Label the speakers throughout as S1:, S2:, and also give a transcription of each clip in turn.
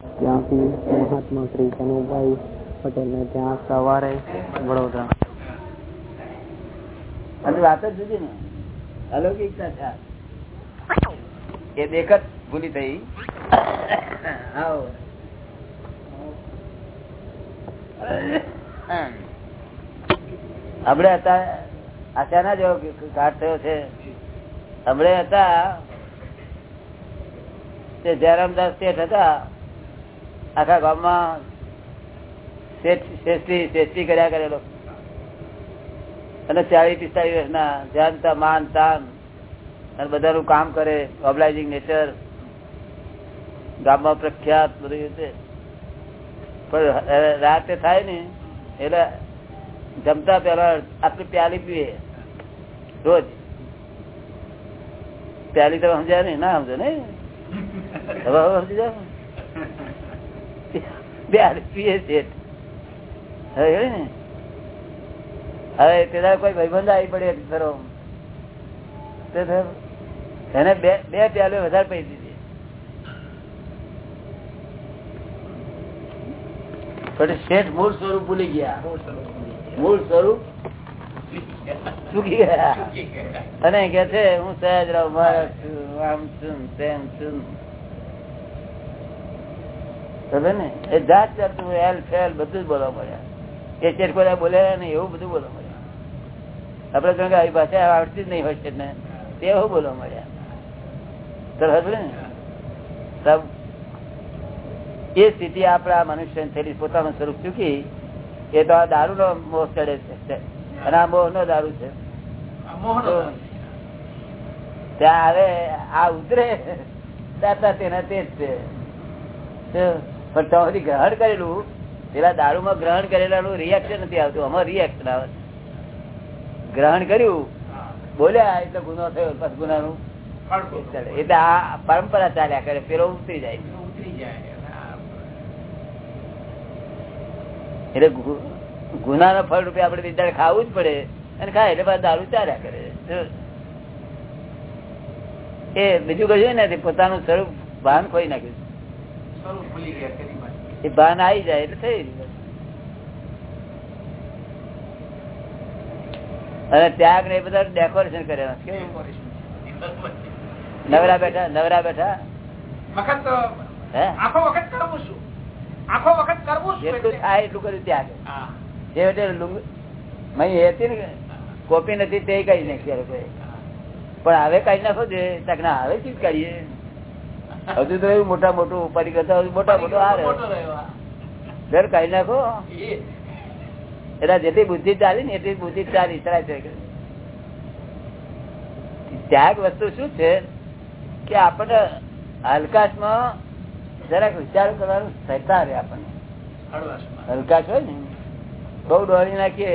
S1: ત્યાંથી મહાત્મા શ્રી કનુભાઈ પટેલ ને ત્યાં સવારે વડોદરા.
S2: વાત જ જુદી ને. અલૌકિકતા એ દેખ જ ભૂલી થઈ. આવો. હમણે હતા આચાના જેવો કાઢ થયો છે. હમણે હતા તે જયરામદાસ શેઠ હતા. આખા ગામમાં શ્રેષ્ઠી કર્યા કરેલો. અને ચાલીસ પિસ્તાલીસ વર્ષના જાનતા માન, તાન અને બધાનું કામ કરે ઓબ્લાઇઝિંગ નેચર ગામમાં પ્રખ્યાત બધી રીતે. પણ રાતે થાય ને, એટલે જમતા પેલા આટલી પ્યાલી પીએ. રોજ. પ્યાલી તમે સમજ્યા ને ના સમજો ને સમજી છે હવે પેલા કોઈ ભાઈબંધ આવી પડે ખરો. એને બે બે પ્યાલો વધારે પૈ દીધી. પણ શેઠ મૂળ સ્વરૂપ ભૂલી ગયા. મૂળ સ્વરૂપ અને કે છે, હું સહેજ રાવ મહારાજ છું. આમ છું તેમ છું ને? એ જાત જાતનું એલ ફેલ બધું જ બોલવા મળ્યા. એ શેઠ કોઈ બોલે નહીં એવું બધું બોલવા મળ્યા. આપડે કારણ કે આવી ભાષા આવડતી જ નહીં હોય છે ને તે એવું બોલવા મળ્યા. સરહદ ને? એ સ્થિતિ આપડા મનુષ્ય થયેલી પોતાનું સ્વરૂપ ચૂકી એ તો આ દારૂ નો મોહ ચડે છે અને આ મોહ નો દારૂ છે. ત્યાં હવે આ ઉતરે દાતા તેના તે જ છે. પણ તમારી ગ્રહણ કરેલું પેલા દારૂ માં ગ્રહણ કરેલાનું રિએક્શન નથી આવતું અમારે રિએક્શન આવે ગ્રહણ કર્યું બોલ્યા એટલે ગુનો થયો બસ ગુનાનું. એટલે આ પરંપરા ચાલ્યા કરે પેલો ઉતરી જાય. એટલે ગુના નો ફળ રૂપે આપડે બિચારે ખાવું જ પડે અને ખાય એટલે પાછા દારૂ ચાલ્યા કરે. એ બીજું કશું નથી પોતાનું સ્વરૂપ ભાન ખોઈ નાખ્યું. એ ભાન આવી જાય એટલે થઈ અને ત્યાગ ને બધા ડેકોરેશન કર્યા. નવરા બેઠા નવરા બેઠા?
S3: આખો વખત કરવું શું? આખો વખત કરવું
S2: જેટલું થાય એટલું કર્યું ત્યાગ. છેવટે હતી ને કોપી નથી તે કઈ નાખી પણ હવે કઈ નાખો છે તક ના હવે ચીજ કરીએ હજુ તો એવું મોટા મોટું ઉપાડી કરતા મોટા મોટો હારે. ઘર કઈ નાખો. એટલે જેટલી બુદ્ધિ ચાલી ને એટલી બુદ્ધિ ચાલી ત્યાગ વસ્તુ શું છે? કે આપણને હલકાશમાં જરાક વિચાર કરવાનું સહેતા રહે આપણને. હલકાશ હોય ને બહુ દોડી નાખીએ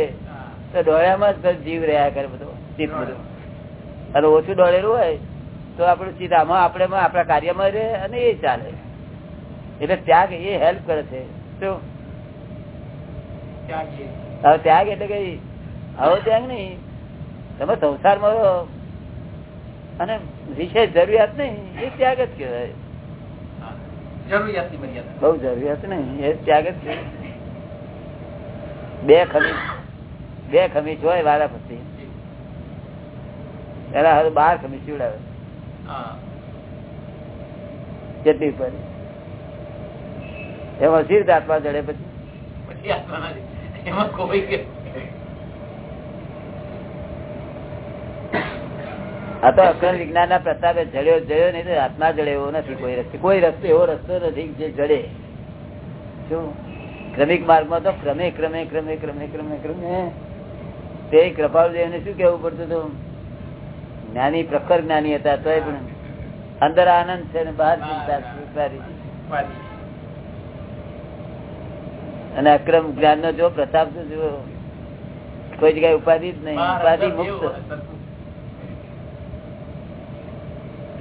S2: તો દોડ્યામાં જ જીવ રહ્યા કરે બધો ચિત્ત બધું. અને ઓછું દોડેલું હોય તો આપણું સીધામાં આપણે આપણા કાર્યમાં રહે અને એ ચાલે. એટલે ત્યાગ એ હેલ્પ કરે છે. શું? હવે ત્યાગ એટલે કઈ હવે ત્યાગ નહીં. તમે સંસારમાં રહો. અને વિશેષ જરૂરિયાત નહીં. એ ત્યાગ જ કહેવાય. બઉ જરૂરિયાત નહીં. એ ત્યાગ જ છે. બે ખમીસ બે ખમીસ હોય વાળા પછી એના હવે બાર ખમીસ સીવડાવે જેટલી પર એમાં સીર આત્મા જડે પછી?
S3: એમાં કોઈ
S2: આ તો અક્રમ વિજ્ઞાન ના પ્રતાપે જડ્યો જડ્યો નહીં તો આત્મા જડે એવો નથી કોઈ રસ્તો. કોઈ રસ્તો એવો રસ્તો નથી જે જડે. શું? ક્રમિક માર્ગમાં તો ક્રમે ક્રમે ક્રમે ક્રમે ક્રમે ક્રમે તે કૃપાળુદેવ ને શું કેવું પડતું હતું? જ્ઞાની પ્રખર જ્ઞાની હતા તો પણ અંદર આનંદ છે ને બહાર ચિંતા અને અક્રમ જ્ઞાન નો જો પ્રતાપ જો કોઈ જગ્યાએ ઉપાધિ જ નહીં ઉપાધિ મુક્ત.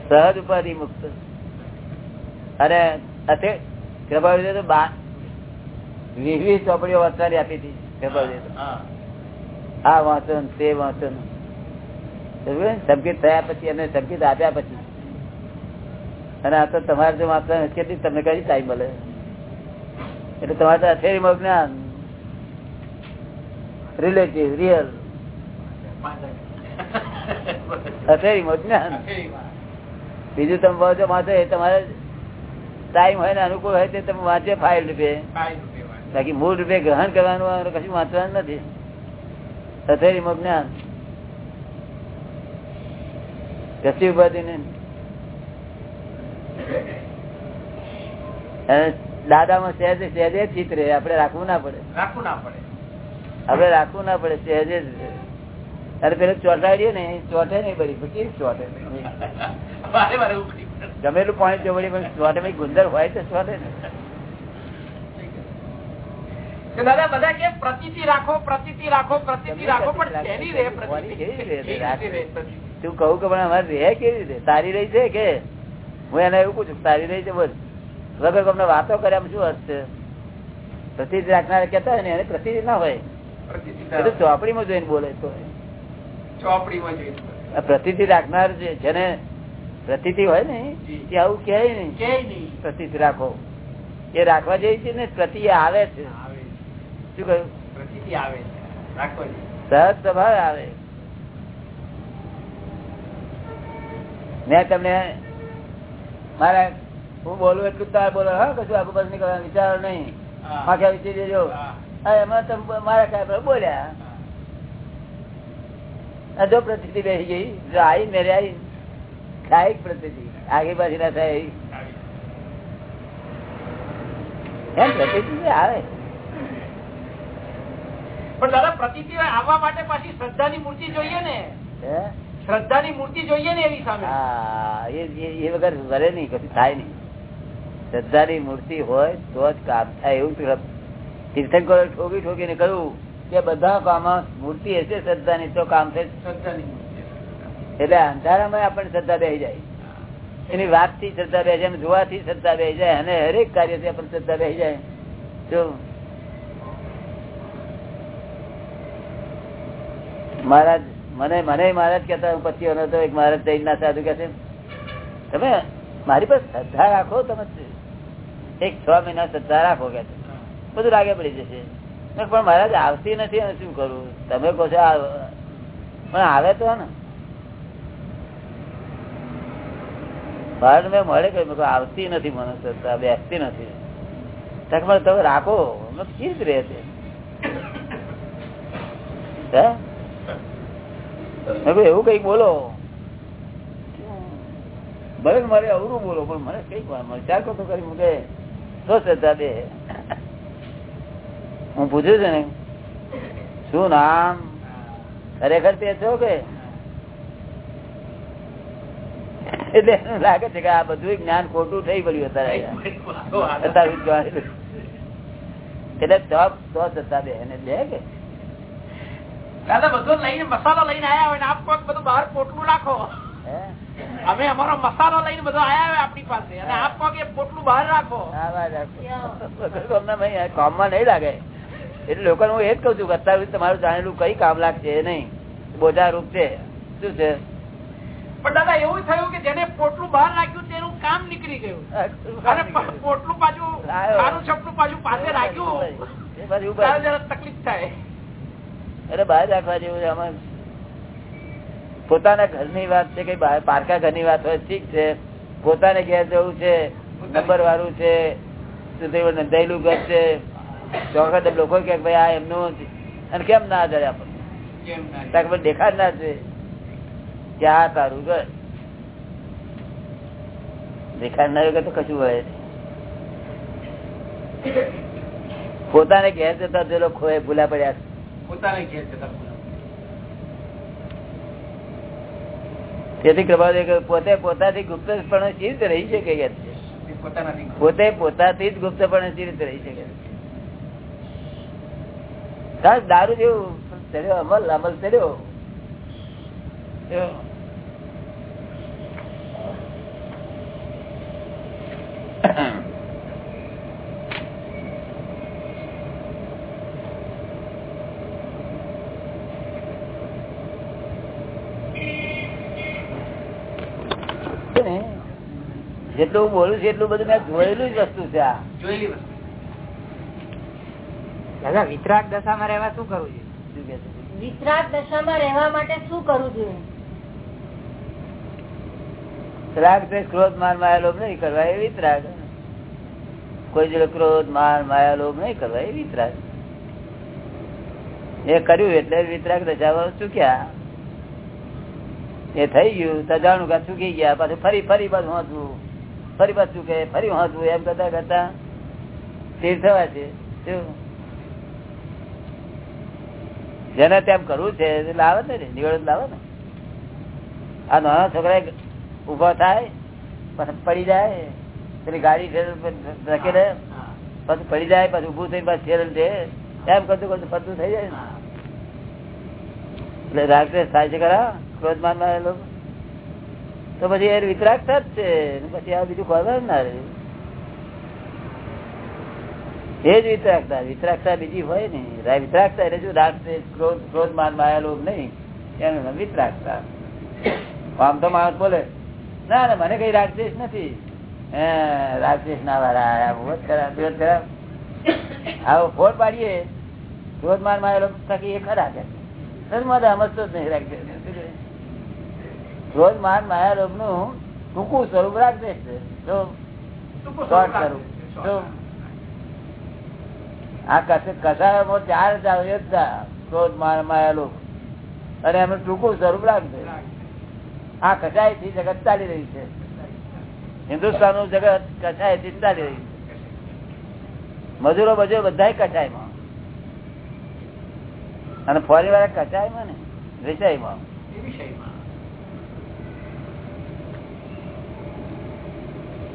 S2: સહજ ઉપાધિ મુક્ત. અને અત્યારે કૃપાળી તો વીસ વીસ ચોપડીઓ વાંચવાની આપી હતી કૃપાળી આ વાંચન તે વાંચન. સંકેત થયા પછી અને સંકેત આપ્યા પછી. અને આ તો તમારે જો વાંચવા કેટલી તમને કઈ ટાઈમ મળે? એટલે તમારે તો અથેરીમાં જ્ઞાન. રિલેટિવ રિયલ અથેરીમાં જ્ઞાન. બીજું તમે વાંચો વાંચો એ તમારે ટાઈમ હોય ને અનુકૂળ હોય તે તમે વાંચે ફાઇલ રૂપે. બાકી મૂળ રૂપે ગ્રહણ કરવાનું કશું વાંચવાનું નથી. અથેરીમાં જ્ઞાન. કશી ઉપાધિ ને દાદામાં સહેજે સહેજે ચિત ચિત્રે આપડે રાખવું ના પડે
S3: રાખવું ના પડે
S2: આપડે રાખવું ના પડે સહેજે જ અરે પેલું ચોટાડીએ ને ચોટે નહીં બધી પછી ચોટે. ગમેલું પાણી ચોવડી પણ ચોટે ભાઈ ગુંદર હોય તો ચોટે ને
S3: દાદા બધા કે પ્રતિ રાખો પ્રતિ રાખો પ્રતિ રાખો પણ રે પ્રતીતિ?
S2: કેવી રીતે
S3: કેવી
S2: રાખે?
S3: રીતે રે પ્રતીતિ?
S2: તું કહું કે પણ અમારે રહે કેવી રીતે? સારી રહી છે કે? હું એને એવું પૂછું સારી રહી છે બોલ. વગર તમને વાતો કર્યા શું અર્થ છે રાખનાર કેતા હોય ને એને પ્રતિજ ના હોય. ચોપડીમાં જોઈને બોલે તો.
S3: ચોપડીમાં જોઈ
S2: આ પ્રતિથી રાખનાર જેને પ્રતિથી હોય ને
S3: એ
S2: તે આવું
S3: કે નહીં.
S2: પ્રતિથી રાખો. એ રાખવા જેવી છે ને પ્રતિ આવે છે. શું કહ્યું?
S3: પ્રતિ આવે
S2: સહજ સ્વભાવ આવે. મેં તમને મારા હું બોલું એટલું તાર બોલો હા કશું આગુ પાછું નીકળવા વિચારો નહીં.
S3: હા.
S2: વિચારી દેજો. એમાં તમે મારા કાંઈ બોલ્યા. જો પ્રતિથી બેસી ગઈ. જો આવી મેરે આવી થાય પ્રતિથી આગી પાછી ના થાય એમ પ્રતિથી આવે.
S3: પણ દાદા પ્રતીતિ આવવા માટે પાછી શ્રદ્ધાની મૂર્તિ જોઈએ ને.
S2: હે?
S3: શ્રદ્ધાની મૂર્તિ જોઈએ ને એવી સામે.
S2: હા એ વગર વરે નહીં કશું થાય નહીં. શ્રદ્ધાની મૂર્તિ હોય તો જ કામ થાય એવું તીર્થ- તીર્થંકરોએ ઠોકી ઠોકીને કહ્યું કે બધા કામમાં મૂર્તિ હશે શ્રદ્ધાની તો કામ થાય
S3: શ્રદ્ધાની
S2: એટલે અંધારામાં આપણને શ્રદ્ધા બે જાય. એની વાતથી શ્રદ્ધા બે જાય જોવાથી શ્રદ્ધા બે જાય અને હરેક કાર્યથી આપણને શ્રદ્ધા બે જાય. જો મહારાજ મને મને મહારાજ કેતા હું હતો એક મહારાજ જૈન ના સાધુ કે તમે મારી પર શ્રદ્ધા રાખો તમે એક છ મહિના શ્રદ્ધા રાખો કે બધું લાગે પડી જશે. પણ મહારાજ, આવતી નથી, અને શું કરું? તમે કહો છો પણ આવે તો ને. મહારાજ મેં મળે કહ્યું, આવતી નથી મને શ્રદ્ધા, બેસતી નથી. તમે રાખો. કેવી રીતે રહેશે. હે મેં કહ્યું, એવું કંઈક બોલો. ભલે મારે અવરું બોલો પણ મને કંઈક વિચાર કરતો કરી મૂકે. શું શ્રદ્ધા દે. હું પૂછ્યું છે ને શું નામ? ખરેખર તે છો કે? એટલે એનું લાગે છે કે આ બધું જ્ઞાન ખોટું થઈ પડ્યું અત્યારે અત્યારે એટલે જવાબ તો જતા દે. એને દે કે?
S3: દાદા બધો લઈને મસાલો લઈને આયા હોય ને આપ બધું બહાર પોટલું રાખો અમે અમારો મસાલો લઈને બધો આયા હોય આપણી પાસે. અને આપ એ પોટલું બહાર રાખો.
S2: કામમાં નહીં લાગે. એટલે લોકો હું એ જ કઉ છું કે અત્યારે તમારું જાણેલું કઈ કામ લાગશે નહીં. રૂપ છે. શું છે?
S3: પણ દાદા એવું થયું કે જેને પોટલું બહાર રાખ્યું તેનું કામ નીકળી ગયું. અને પોટલું પાછું. સારું છપલું પાછું પાસે રાખ્યું. તકલીફ થાય.
S2: એટલે બહાર રાખવા જેવું છે આમાં પોતાના ઘરની વાત છે કે પારકા ઘરની વાત હોય ઠીક છે. પોતાને ઘેર જવું છે નંબર વાળું છે નંદાયેલું ઘર છે. ચોખત લોકો કે ભાઈ આ એમનું અને કેમ ના આધારે આપણને? દેખાડ ના છે. કે આ તારું ઘર. દેખાડ ના તો કશું હોય પોતાને ઘેર જતા તે લોકો ભૂલા પડ્યા છે.
S3: પોતાને ઘેર
S2: તેથી કૃપાલ પોતે પોતાથી ગુપ્તપણે સી રીતે રહી શકે છે? પોતે પોતાથી જ ગુપ્તપણે સી રીતે રહી શકે છે? દારૂ જેવું ચડ્યો અમલ અમલ ચડ્યો એવો. છે ને, જેટલું હું બોલું છું એટલું બધું મેં જોયેલું જ વસ્તુ છે આ.
S3: જોયેલી વસ્તુ.
S4: દાદા વિતરાગ દશામાં રહેવા શું કરવું જોઈએ?
S5: વિતરાગ દશામાં રહેવા માટે શું કરવું જોઈએ?
S2: રાગ દ્વેષ ક્રોધ માર માયા લોભ નહીં કરવા એ વિતરાગ. કોઈ જોડે ક્રોધ માર માયા લોભ નહીં કરવા એ વિતરાગ. એ કર્યું એટલે વિતરાગ દશામાં ચૂક્યા. એ થઈ ગયું તો જાણું કે ચૂકી ગયા પાછું ફરી ફરી પાછું વાંચવું ફરી પાછું કે ફરી વાંચવું એમ કરતા કરતા સ્થિર થવા છે. જેને તેમ કરવું છે લાવે ને નિવડત લાવે ને. આ નાના છોકરા ઊભો થાય પછી પડી જાય પેલી ગાડી રાખી રહે પછી પડી જાય પછી ઉભું થઈ પાછું ફેરલ છે એમ કરતું કરતું ફરતું થઈ જાય ને. એટલે રાત્રે થાય છે ખરા ક્રોધમાનમાં માં તો પછી એ વિતરાગતા જ છે. પછી આ બીજું ખબર ના રહ્યું એ જ વિતરાગતા વિતરાગતા બીજી હોય ને વિતરાગતા એટલે શું? રાગ ક્રોધ ક્રોધ માન માયા લોભ નહીં. એનું વિતરાગતા આમ તો માણસ બોલે ના ના મને કઈ રાગદ્વેષ નથી. હે, રાગદ્વેષ ના વાળા આવો ફોડ પાડીએ. ક્રોધ માન માયા લોભ થકી એ ખરા કે. સમજતો જ નહીં રાગદ્વેષ શું કહે? ક્રોધ માન માયા રોગનું ટૂંકું સ્વરૂપ રાગદ્વેષ છે તો
S3: ટૂંકું
S2: શોર્ટ
S3: સ્વરૂપ
S2: કરું
S3: રાખે છે.
S2: તો આ કસ- કસાયોમાં ચાર જ આવે જ ના. ક્રોધ માન માયા લોભ અને એમનું ટૂંકું સ્વરૂપ રાગદ્વેષ આ કસાયથી જગત ચાલી રહી છે. હિન્દુસ્તાનનું જગત કસાયથી ચાલી રહી છે. મજૂરો મજૂરો બધા કસાયમાં અને ફોરી વાળા કસાયમાં ને વિષયમાં.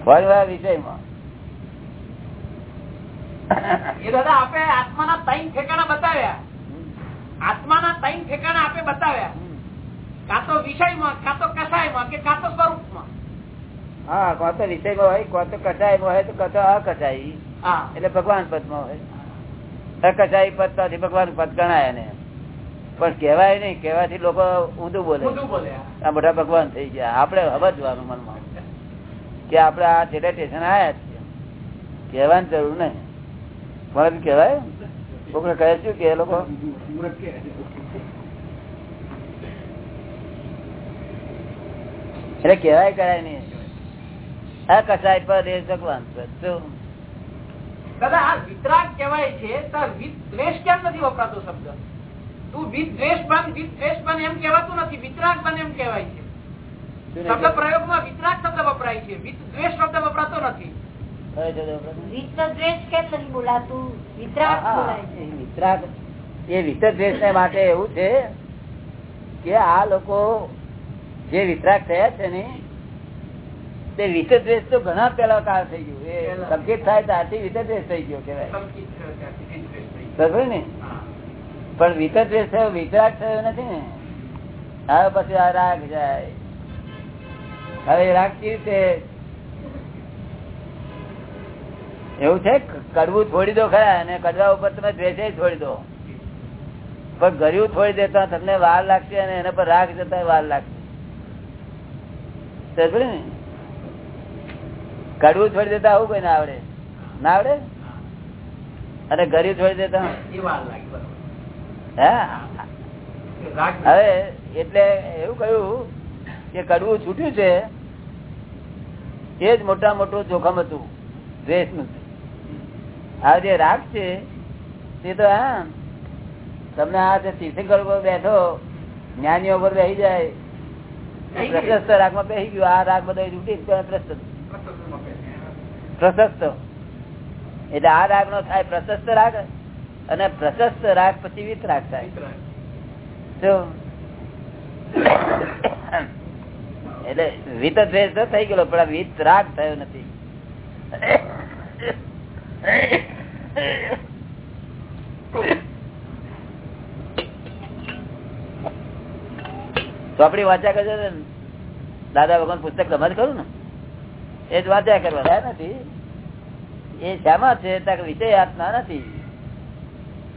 S3: એ વિષયમાં. એ દાદા આપે આત્માના ત્રણ ઠેકાણા બતાવ્યા. આત્માના ત્રણ ઠેકાણા આપે બતાવ્યા. કાં તો વિષયમાં કાં તો કસાયમાં કે કાં તો સ્વરૂપમાં.
S2: હા કાં તો વિષયમાં હોય કાં તો કસાયમાં હોય તો કાં તો અકસાઈ
S3: હા.
S2: એટલે ભગવાન પદમાં હોય. અકસાઈ પદ ત્યાંથી ભગવાન પદ ગણાય ને. પણ કેવાય નહીં કેવાથી લોકો ઊંધું બોલે. આ બધા ભગવાન થઈ ગયા. આપડે સમજવાનું મનમાં. કે આપડે આ છેલ્લે સ્ટેશન આયા છીએ. કહેવાની જરૂર નહીં. પણ કહેવાય? કોકને કહે શું કે લોકો એટલે કહેવાય કરાય નહીં. આ કસાય પર એ ભગવાન
S3: દાદા, આ વિતરાગ કહેવાય છે, તો વિત દ્વેષ કેમ નથી વપરાતો શબ્દ? તું વિત દ્વેષ બન વિત દ્વેષ બન એમ કહેવાતું નથી, વિતરાગ બન એમ કહેવાય છે. શબ્દ પ્રયોગમાં વિતરાગ શબ્દ વપરાય છે. વિત દ્વેષ શબ્દ વપરાતો નથી.
S2: કયો છે તે પ્રશ્ન?
S5: વિત દ્વેષ કેમ નથી બોલાતું? વિતરાગ
S2: હા,
S5: બોલાય છે.
S2: એ વિતરાગ એ વિતર દ્વેષ ને માટે એવું છે કે આ લોકો જે વિતરાગ થયા છે ને તે વિતર તો ઘણા પેલા કાળ થઈ ગયું. એ સંકેત થાય ત્યારથી વિતર દ્વેષ થઈ ગયો કેવાય
S3: સંકિત થયો ત્યારથી વિત દ્વેષ થઈ ગયો.
S2: બરોબર ને? પણ વિતર દ્વેષ થયો વિતરાગ થયો નથી ને? હવે પછી આ રાગ જાય. હવે રાગ કેવી રીતે એવું છે કડવું છોડી દો ખરા અને કડવા ઉપર તમે દ્વેષે છોડી દો. પણ ગર્યું છોડી દેતા તમને વાર લાગશે અને એના પર રાગ જતા વાર લાગશે. ને? કડવું છોડી દેતા આવું કોઈ ના આવડે? ના આવડે? અને ગર્યું છોડી દેતા?
S3: વાર લાગી બરોબર.
S2: હા. હવે એટલે એવું કહ્યું કે કડવું છૂટ્યું છે એ જ મોટા મોટું જોખમ હતું દ્વેષનું આ જે રાગ છે તે તો હા તમને આ જે તીર્થંકર ઉપર બેઠો જ્ઞાનીઓ ઉપર બેસી જાય પ્રશસ્ત રાગમાં બેસી ગયું. આ રાગ બધા છૂટી પ્રશસ્ત. પ્રશસ્ત. એટલે આ રાગ નો થાય પ્રશસ્ત રાગ અને પ્રશસ્ત રાગ પછી વિત રાગ થાય શું? એટલે વિત દ્વેષ તો થઈ ગયેલો, પણ વિત રાગ થયો નથી. ચોપડી વાંચ્યા કરજો ને. દાદા ભગવાન પુસ્તક તમે જ ખરું ને? એ જ વાંચ્યા કરવા નથી? એ શામાં છે વિષય આત્મા નથી.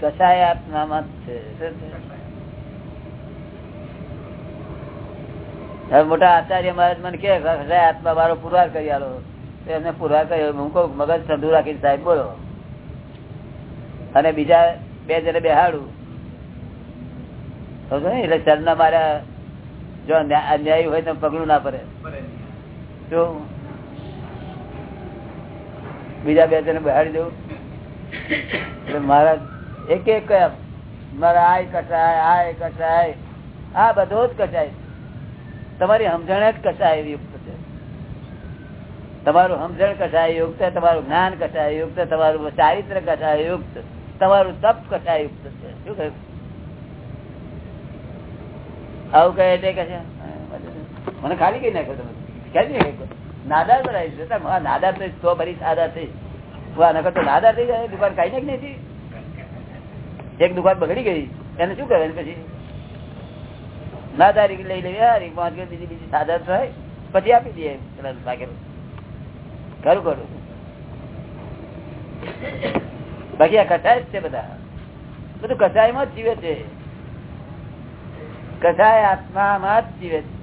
S2: કસાય આત્મામાં જ છે શું છે? હવે મોટા આચાર્ય મહારાજ મને કે આત્મા મારો પુરવાર કરી આલો. એમને પુરવાર કર્યો. હું કહું, મગજ ઠંડુ રાખી સાહેબ બોલો. અને બીજા બે જણે બેહાડું. એટલે ચરના મારા જો અન્યાય હોય તો પગલું ના પડે. જો બીજા બે જણ બહાડી દઉં. એટલે મારા એક એક કયા મારા આય કસાય આય કટાય આ બધો જ કસાય તમારી સમજણ જ કસાય યુક્ત છે. તમારું સમજણ કસાય યુક્ત તમારું જ્ઞાન કસાય યુક્ત તમારું ચારિત્ર કસાય યુક્ત તમારું તપ કસાય યુક્ત છે. શું કહ્યું? આવું કહે તે કહે મને ખાલી કઈ નાખ્યો તમે. ક્યાંથી નાદાર બનાવી છે નાદાર થઈ તો ભરી સાદા થઈ. નકર તો નાદાર થઈ જાય દુકાન કઈ નાખી નથી એક દુકાન બગડી ગઈ. એને શું કહેવાય? પછી નાદારી લઈ લેવી. પાંચ બીજી બીજી સાદા થાય પછી આપી દઈએ ખરું ખરું. બાકી આ કસાય છે બધા. બધું કસાયમાં જ જીવે છે. કસાય આત્મામાં જ જીવે છે.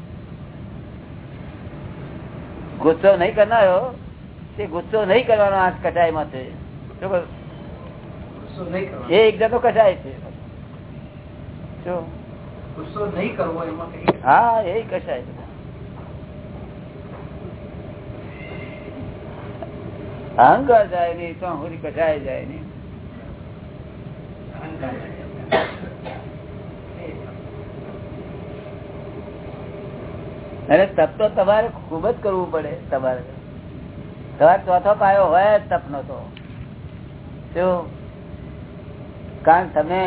S2: ગુસ્સો નહીં કરનારો તે ગુસ્સો નહીં કરવાનો આ છે?
S3: ગુસ્સો નહીં કરવો
S2: એ એકદમ કસાય છે. શું હા એ કસાય અહંકાર જાય નઈ તો હુરી કસાય જાય નઈ અને તપ તો તમારે ખૂબ જ કરવું પડે તમારે. તમારે ચોથો પાયો હોય જ તપનો તો. કારણ તમે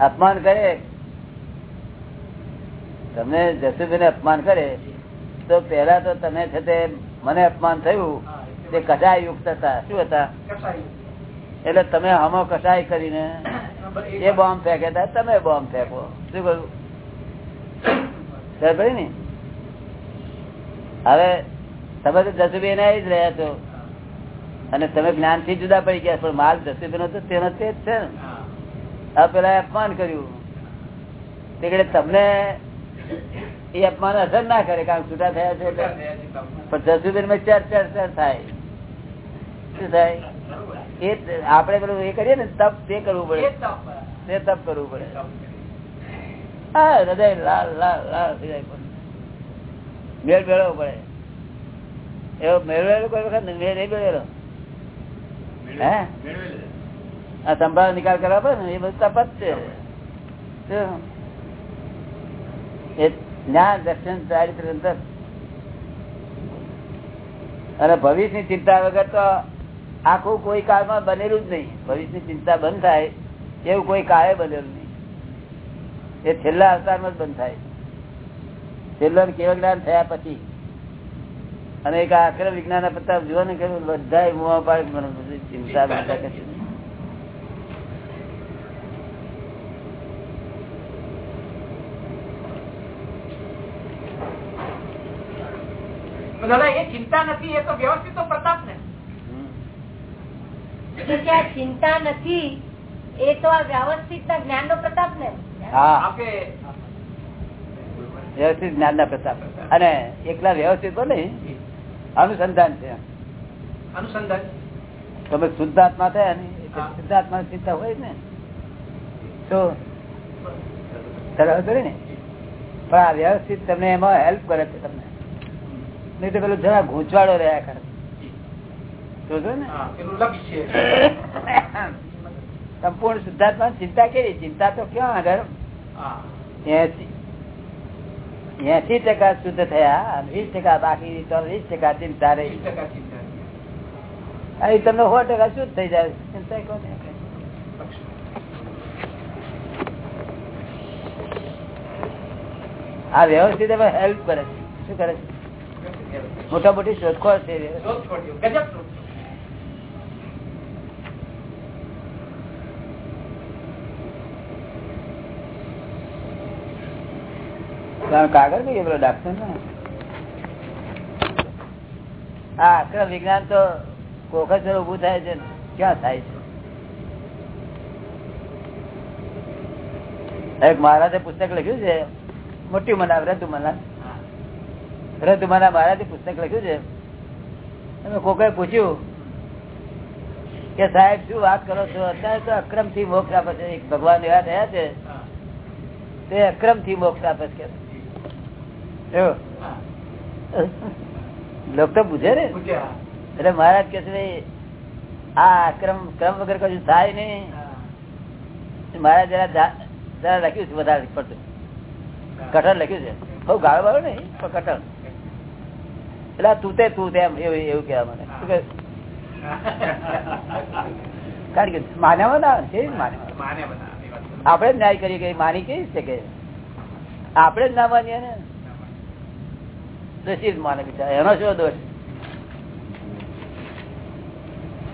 S2: અપમાન કરે, તમને જસુભાઈ અપમાન કરે, તો પેલા તો તમે છે તે મને અપમાન થયું, તે કસાય યુક્ત હતા. શું હતા? એટલે તમે હમો કસાય કરીને એ બોમ્બ ફેંકે તમે બોમ્બ ફેંકો. શું કહ્યું? ખબર ને? હવે તમે તો જસુભાઈ ના જ રહ્યા છો. અને તમે જ્ઞાનથી જુદા પડી ગયા પણ માલ જસુભાઈ નો તો તેનો તે જ છે ને. આ પેલા અપમાન કર્યું. તે તમને એ અપમાન અસર ના કરે કારણ છૂટા થયા છે એટલે. પણ જસુબેનમાં ચાર ચાર ચાર થાય. શું થાય? એ જ પેલું એ કરીએ ને તપ તે કરવું પડે. તે તપ કરવું પડે. હા હૃદય લાલ લાલ લાલ થઈ જાય મેળ મેળવવો પડે. એવો મેળવેલો કોઈ વખત મેળ નહીં મેળવેલો. હે? આ સંભાળ નિકાલ કરવા પડે ને, એ બધું તપત છે જ્ઞાન, દર્શન, ચારિત્ર, અંતર. અને ભવિષ્યની ચિંતા વગર તો આખું કોઈ કાળમાં બનેલું જ નહીં. ભવિષ્યની ચિંતા બંધ થાય, એવું કોઈ કાળે બનેલું નહીં. એ છેલ્લા અવતારમાં જ બંધ થાય. છેલ્લો કેવળ જ્ઞાન થયા પછી. અને એક આખરે વિજ્ઞાન પત્તા જુઓ ને કે બધા મોહ પાડે ચિંતા બંધા કશું નહીં.
S3: દાદા એ ચિંતા નથી એ તો વ્યવસ્થિત પ્રતાપ ને.
S5: ચિંતા નથી એ તો આ વ્યવસ્થિત ના જ્ઞાન નો. પ્રતાપ ને
S2: વ્યવસ્થિત જ્ઞાન ના પ્રતાપ. અને એકલા વ્યવસ્થિત બોલે અનુસંધાન છે.
S3: અનુસંધાન.
S2: તમે શુદ્ધાત્મા થયા ને શુદ્ધાત્મા ચિંતા હોય ને. તો સરળ કરી ને. પણ આ વ્યવસ્થિત તમને એમાં હેલ્પ કરે છે તમને. નહીં તો પેલો જરા ગૂંચવાડો રહ્યા કરે. સંપૂર્ણ શુદ્ધાત્મા ચિંતા કેવી? ચિંતા તો ક્યાં આગળ? એસી ટકા શુદ્ધ થયા. વીસ ટકા બાકી તો વીસ ટકા ચિંતા રહી. અહીં તમને સો ટકા શુદ્ધ થઈ જાય. ચિંતા કોને આ વ્યવસ્થિત હેલ્પ કરે છે. શું કરે છે? મોટા મોટી શોધખોળ. છે કાગળ કઈ પેલો ડાક્ટર ને? આ આક્રમ વિજ્ઞાન તો કોકસર ઉભું થાય છે. ક્યાં થાય છે? એક મહારાજે પુસ્તક લખ્યું છે મોટી મનાવ રતુ મના રતુ મના મહારાજે પુસ્તક લખ્યું છે? તમે કોકે પૂછ્યું કે સાહેબ શું વાત કરો છો? અત્યારે તો અક્રમથી મોક્ષ આપે છે. ભગવાન એવા થયા છે. તે અક્રમથી મોક્ષ આપે છે. લોકો તો પૂછે ને. એટલે મહારાજ કે છે "ભાઈ, આ ક્રમ ક્રમ વગર કશું થાય નહીં. મહારાજ જરા જરા લખ્યું છે વધારે પડતું. કઠણ લખ્યું છે. બઉ ગાળો વાળો નહીં પણ કઠણ. એટલે તું તે તું તેમ એવું એવું કેવા મને કારણ કે માન્યામાં ના છે કેવી રીતે માન્યામાં
S3: માને બધા એ વાત બરોબર.
S2: આપણે જ ન્યાય કરીએ કે માની કેવી છે કે આપણે જ ના માનીએ ને? દોષી જ માને બિચારા? એનો શું દોષ?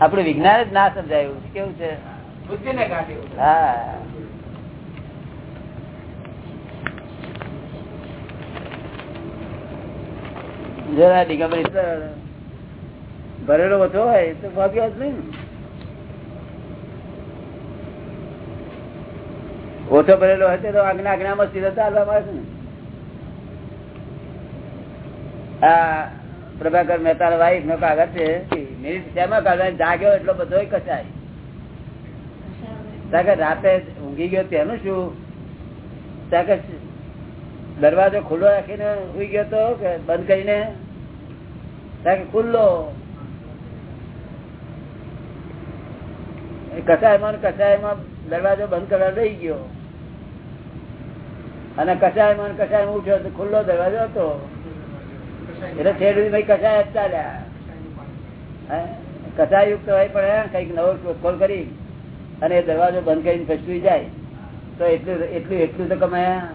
S2: આપણું વિજ્ઞાન જ ના સમજાયું કેવું છે? હા. જરા ડિગમ્બરી ભરેલો ઓછો હોય તો ભાગ્યો જ નહીં ઓછો ભરેલો હશે તો આજ્ઞા આજ્ઞામાં સીધા ચાલવા ને. આ પ્રભાકર મહેતા વાઈફ નો કાગળ છે મિનિટ તેમાં કાઢવા જાગ્યો એટલો બધો કચાય રાતે ઊંઘી ગયો તેનું શું? દરવાજો ખુલ્લો રાખીને ઉઈ ગયો તો કે બંધ કરીને? ખુલ્લો. કસાયમાં કસાયમાં દરવાજો બંધ કરવા રહી ગયો. અને કસાયમાં કસાયમાં ઉઠ્યો તો ખુલ્લો દરવાજો હતો. એટલે છેડ ભાઈ કસાય જ ચાલ્યા. હે? કસાય હોય પણ કંઈક નવો શોધખોળ કરી અને દરવાજો બંધ કરીને ફસવી જાય. તો એટલું એટલું એટલું તો કમાયા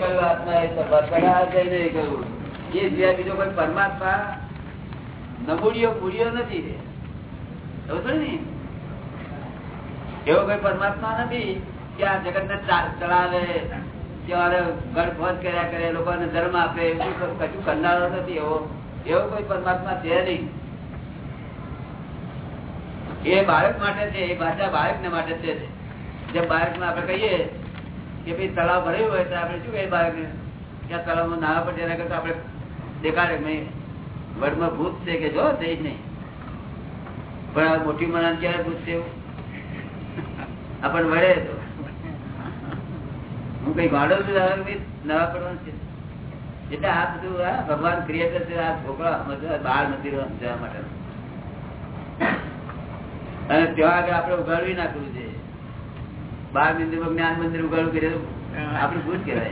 S5: પરમાત્મા છે
S2: પરમાત્મા નબુડીઓ પૂરીઓ નથી ને? એવો કોઈ પરમાત્મા નથી કે આ જગત ને ચલાવે છે નહીં. એ બાળક માટે છે, એ ભાષા બાળક ને માટે છે. જે બાળક આપણે કહીએ કે ભાઈ તળાવ ભર્યું હોય તો આપણે શું કહીએ બાળક ને આ તળાવમાં નાવા પડે એના કરતા આપણે દેખાડે વડમાં ભૂત છે કે જો, તે જ નહીં. પણ મોટી મનાન ક્યારે ભૂત છે આપણને વળે તો. હું કઈ ગાડો છું નવા પડવાનું છે. એટલે આ બધું, આ ભગવાન ક્રિએટર છે, આ છોકરા બાળ મંદિરો જવા માટે. અને ત્યાં આગળ આપણે ઉગાડવી નાખવું છે બાળ મંદિર જ્ઞાન મંદિર ઉગાડવું કરીએ આપણે ભૂત કહેવાય.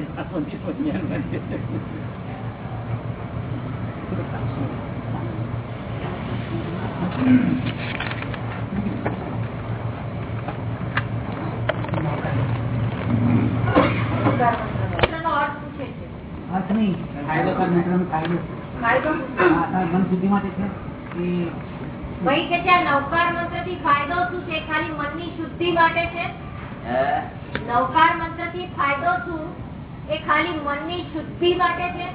S4: નૌકાર મંત્રથી ફાયદો
S5: શું છે? ખાલી મનની શુદ્ધિ માટે છે? નવકાર મંત્રથી ફાયદો શું? એ ખાલી મનની શુદ્ધિ માટે છે?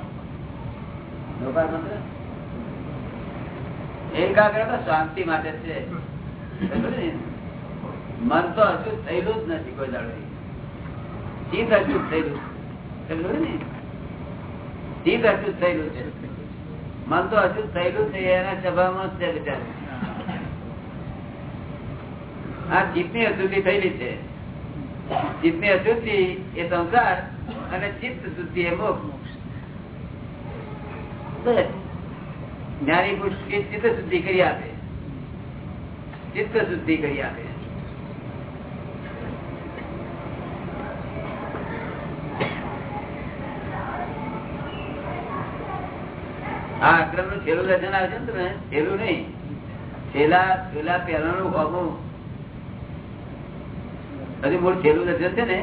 S2: એકાગ્રતા શાંતિ માટે છે. મન તો હજુ થયેલું જ નથી કોઈ દાડો. ચિત્ત હજુ થયેલું ને? ચિત્ત હજુ થયેલું છે. મન તો હજુ થયેલું છે, એના સભામાં જ છે બિચારું આ ચિત્તની અશુદ્ધિ થયેલી છે. ચિત્તની અશુદ્ધિ એ સંસાર અને ચિત્ત શુદ્ધિ એ મોક્ષ. જ્ઞાની પુરુષ એ ચિત્ત શુદ્ધિ કરી આપે. ચિત્ત શુદ્ધિ કરી આપે. આ અક્રમનું છેલ્લું દર્શન આવે છે ને તમે? છેલ્લું નહીં. છેલ્લા છેલ્લા પહેલાનું હોવું હજુ મૂળ છેલ્લું દર્શન છે ને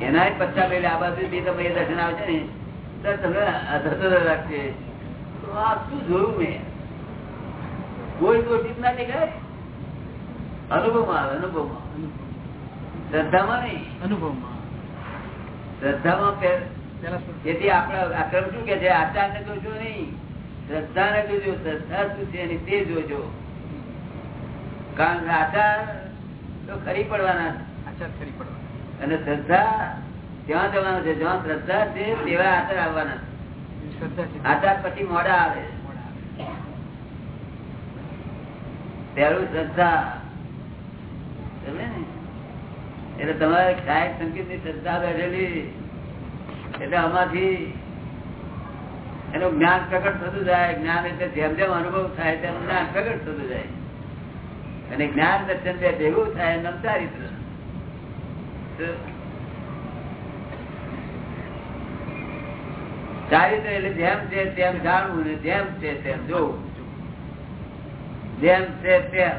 S2: એના પચાસ પહેલા આ બાજુ બે તમે દર્શન આવે છે ને તો તમને અધરતો રાખશે આ શું જોયું મેં? કોઈ દોષિત ના દેખાય? અનુભવમાં આવે અનુભવમાં. શ્રદ્ધામાં નહીં.
S4: અનુભવમાં.
S2: શ્રદ્ધામાં જેથી આપણે આક્રમ શું કે છે? આચાર ને જોજો નહીં. શ્રદ્ધા ને જોજો શ્રદ્ધા શું છે એની તે જોજો. કારણ કે આચાર તો ખરી પડવાના
S4: આચાર ખરી પડવા
S2: અને શ્રદ્ધા ત્યાં જવાનું છે જ્યાં શ્રદ્ધા છે તેવા આચાર આવવાના આચાર પછી મોડા આવે. પહેલું શ્રદ્ધા? એટલે તમારે સાહેબ સંગીતની શ્રદ્ધા બેઠેલી. એટલે આમાંથી એનું જ્ઞાન પ્રગટ થતું જાય. જ્ઞાન એટલે જેમ જેમ અનુભવ થાય તેમ જ્ઞાન પ્રગટ થતું જાય. અને જ્ઞાન દર્શન બે ભેગું થાય નમતા ચારિત્ર. તો ચારિત્ર એટલે જેમ છે તેમ જાણવું ને જેમ છે તેમ જોવું. જેમ છે તેમ.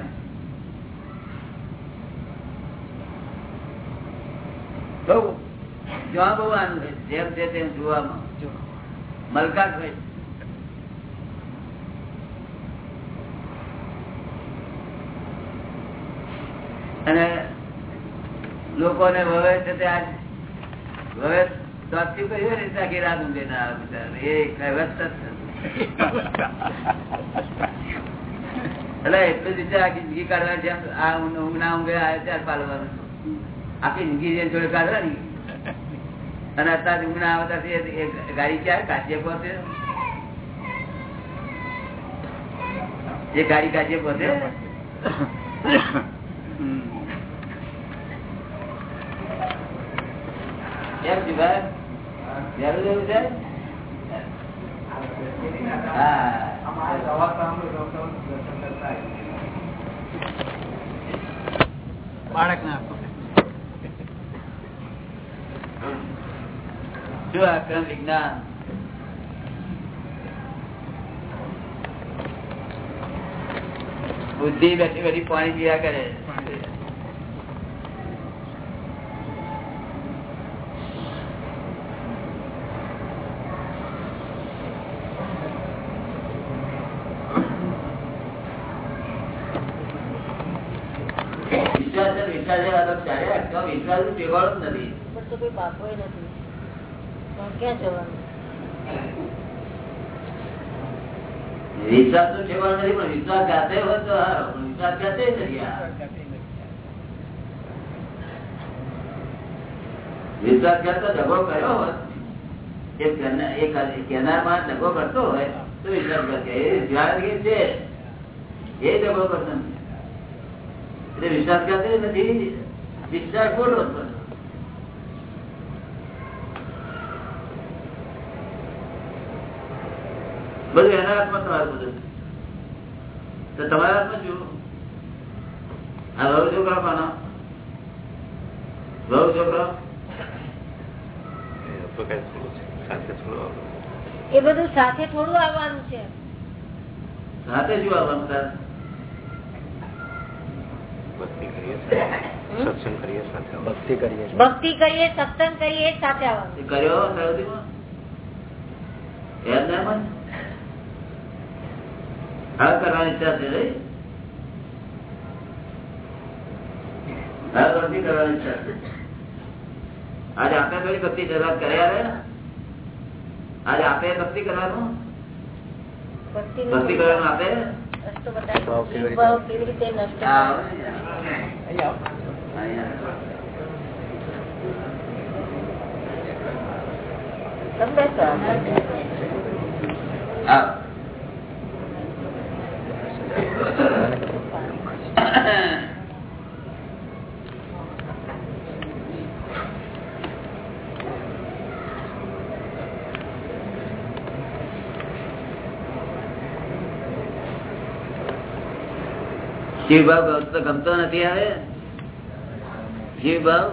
S2: જોવા. બહુ આનું છે. જેમ છે તેમ જોવામાં. મલકાટ હોય અને લોકોને વવે છે તે આજ હવે દોસ્તી કહ્યું ને ત્યાં રાત ઊંઘે ના આવે બિચારા. એ કહેવત એટલે એટલું જ આખી જિંદગી કાઢવા જેમ આ ઊંઘ ના ઊંઘે આવે ચાર પાલવાનું. આખી જિંદગી જે જોડે કાઢવાની. અને અત્યારે ઊંઘ ના આવતા ગાડી ક્યાં કાચીએ પહોંચે એ ગાડી કાચીએ પહોંચે કેમ છે ભાઈ જરૂર જરૂર છે? હા.
S3: બાળક ના
S2: શું આક્રમ વિજ્ઞાન? બુદ્ધિ બેઠી બેઠી પાણી પીયા કરે વિશ્વાસ છે, વિશ્વાસ છે, આ તો ચાલ્યા રાખજો. વિશ્વાસનું ટેવાળું જ નથી
S5: પણ તો કોઈ બાપોય નથી પણ ક્યાં જવાનું
S2: વિશ્વાસ તો ઠેવાનો નથી પણ વિશ્વાસ જાતે હોય તો હારો. પણ વિશ્વાસ જાતે નથી આ. વિશ્વાસ કરતો દગો કર્યો હોત એ કહેનાર- એ કર- કહેનાર માણસ દગો કરતો હોય તો વિશ્વાસ કરશે એ જ્ઞાનગીર છે એ દગો કરતો નથી. એટલે વિશ્વાસ કરતો નથી વિશ્વાસ ખોટો જ બધું એના હાથમાં તમારું બધું તો તમારા હાથમાં જુઓ આ વહુ છોકરો કોનો? વહુ છોકરા?
S5: એ બધું સાથે થોડું આવવાનું છે.
S2: સાથે જ આવવાનું તાર?
S1: ભક્તિ કરીએ છીએ.
S5: ભક્તિ કરીએ સત્સંગ કરીએ એ જ સાથે આવવાનું
S2: એ કર્યો સૌદીમાં એમ ના એમ જ? હા કરવાની ઈચ્છા છે રે હા ભક્તિ કરવાની ઈચ્છા છે. આજે આપણે થોડી ભક્તિ શરૂઆત કર્યા રે? આજે આપણે ભક્તિ કરવાનું?
S5: ભક્તિ
S2: ભક્તિ કરવાનું આપે?
S5: રસ્તો બતાવી.
S1: ભાવ કેવી રીતે?
S5: ભાવ કેવી રીતે નષ્ટ
S2: હા,
S5: થાય.
S2: અહીંયા.
S5: તમને શું?
S2: હા. શિવ ભાવ ગમતો- નથી હવે ભાવ?